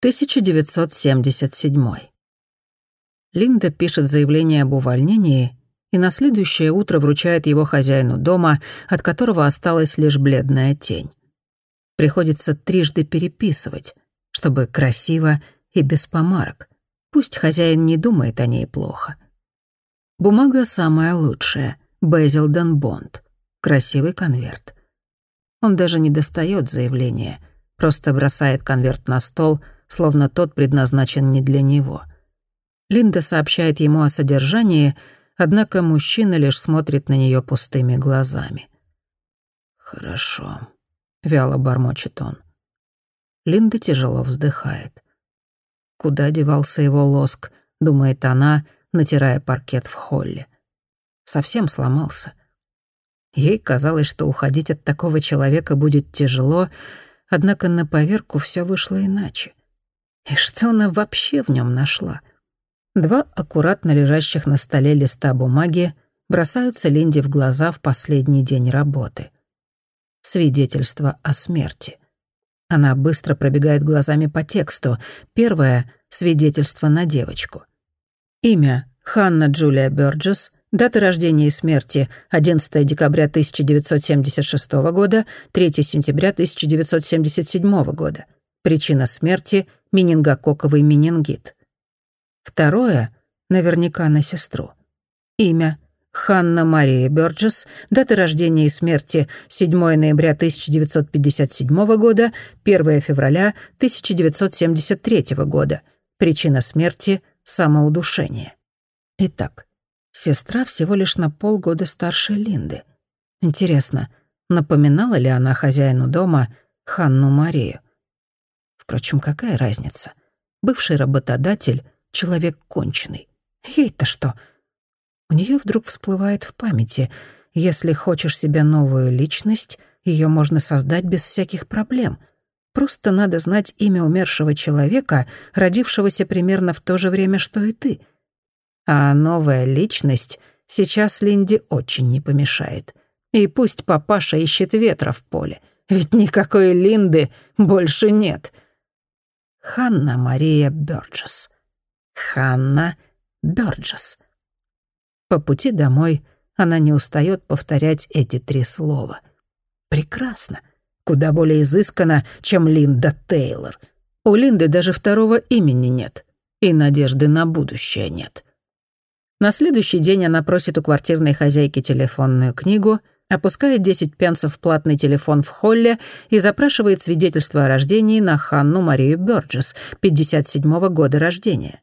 1977. Линда пишет заявление об увольнении и на следующее утро вручает его хозяину дома, от которого осталась лишь бледная тень. Приходится трижды переписывать, чтобы красиво и без помарок. Пусть хозяин не думает о ней плохо. Бумага самая лучшая — Безилден Бонд. Красивый конверт. Он даже не достает заявление, просто бросает конверт на стол, словно тот предназначен не для него. Линда сообщает ему о содержании, однако мужчина лишь смотрит на нее пустыми глазами. «Хорошо», — вяло бормочет он. Линда тяжело вздыхает. Куда девался его лоск, думает она, натирая паркет в холле. Совсем сломался. Ей казалось, что уходить от такого человека будет тяжело, однако на поверку все вышло иначе. И что она вообще в нем нашла? Два аккуратно лежащих на столе листа бумаги бросаются Линде в глаза в последний день работы. Свидетельство о смерти. Она быстро пробегает глазами по тексту. Первое — свидетельство на девочку. Имя — Ханна Джулия Бёрджес — Дата рождения и смерти — 11 декабря 1976 года, 3 сентября 1977 года. Причина смерти — менингококковый менингит. Второе — наверняка на сестру. Имя — Ханна Мария Бёрджес, дата рождения и смерти 7 ноября 1957 года, 1 февраля 1973 года. Причина смерти — самоудушение. Итак, Сестра всего лишь на полгода старше Линды. Интересно, напоминала ли она хозяину дома Ханну Марию? Впрочем, какая разница? Бывший работодатель — человек конченый. Ей-то что? У нее вдруг всплывает в памяти, если хочешь себе новую личность, ее можно создать без всяких проблем. Просто надо знать имя умершего человека, родившегося примерно в то же время, что и ты — а новая личность сейчас Линде очень не помешает. И пусть папаша ищет ветра в поле, ведь никакой Линды больше нет. Ханна Мария Бёрджес. Ханна Бёрджес. По пути домой она не устает повторять эти три слова. Прекрасно. Куда более изысканно, чем Линда Тейлор. У Линды даже второго имени нет. И надежды на будущее нет. На следующий день она просит у квартирной хозяйки телефонную книгу, опускает 10 пенсов в платный телефон в холле и запрашивает свидетельство о рождении на Ханну Марию Бёрджес, 57-го года рождения.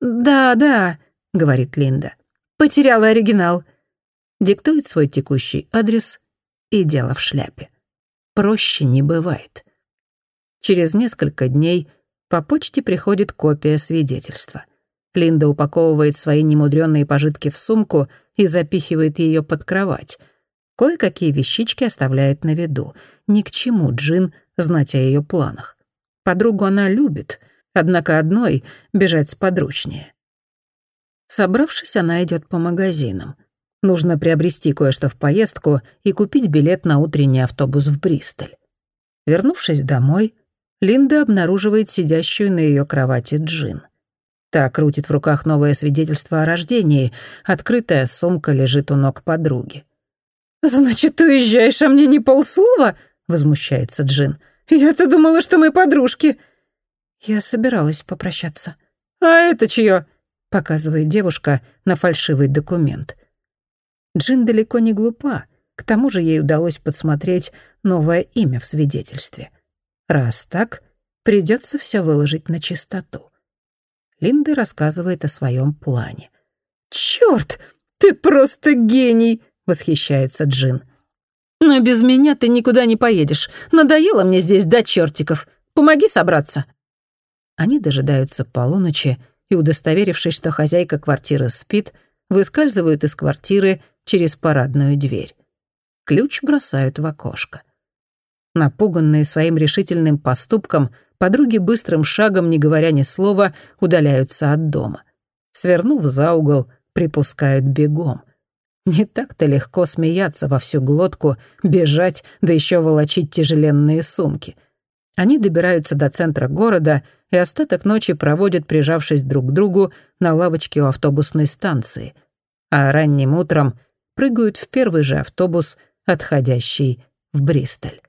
«Да, да», — говорит Линда. «Потеряла оригинал». Диктует свой текущий адрес и дело в шляпе. Проще не бывает. Через несколько дней по почте приходит копия свидетельства — Линда упаковывает свои немудрённые пожитки в сумку и запихивает ее под кровать. Кое-какие вещички оставляет на виду. Ни к чему Джин знать о ее планах. Подругу она любит, однако одной бежать сподручнее. Собравшись, она идет по магазинам. Нужно приобрести кое-что в поездку и купить билет на утренний автобус в Бристоль. Вернувшись домой, Линда обнаруживает сидящую на ее кровати Джин — Та крутит в руках новое свидетельство о рождении. Открытая сумка лежит у ног подруги. «Значит, ты уезжаешь, а мне не полслова?» — возмущается Джин. «Я-то думала, что мы подружки». Я собиралась попрощаться. «А это чье?» — показывает девушка на фальшивый документ. Джин далеко не глупа. К тому же ей удалось подсмотреть новое имя в свидетельстве. Раз так, придется все выложить на чистоту. Линда рассказывает о своем плане. «Чёрт, ты просто гений!» — восхищается Джин. «Но без меня ты никуда не поедешь. Надоело мне здесь до чертиков. Помоги собраться». Они дожидаются полуночи и, удостоверившись, что хозяйка квартиры спит, выскальзывают из квартиры через парадную дверь. Ключ бросают в окошко. Напуганные своим решительным поступком — подруги быстрым шагом, не говоря ни слова, удаляются от дома. Свернув за угол, припускают бегом. Не так-то легко смеяться во всю глотку, бежать, да еще волочить тяжеленные сумки. Они добираются до центра города и остаток ночи проводят, прижавшись друг к другу, на лавочке у автобусной станции. А ранним утром прыгают в первый же автобус, отходящий в Бристоль.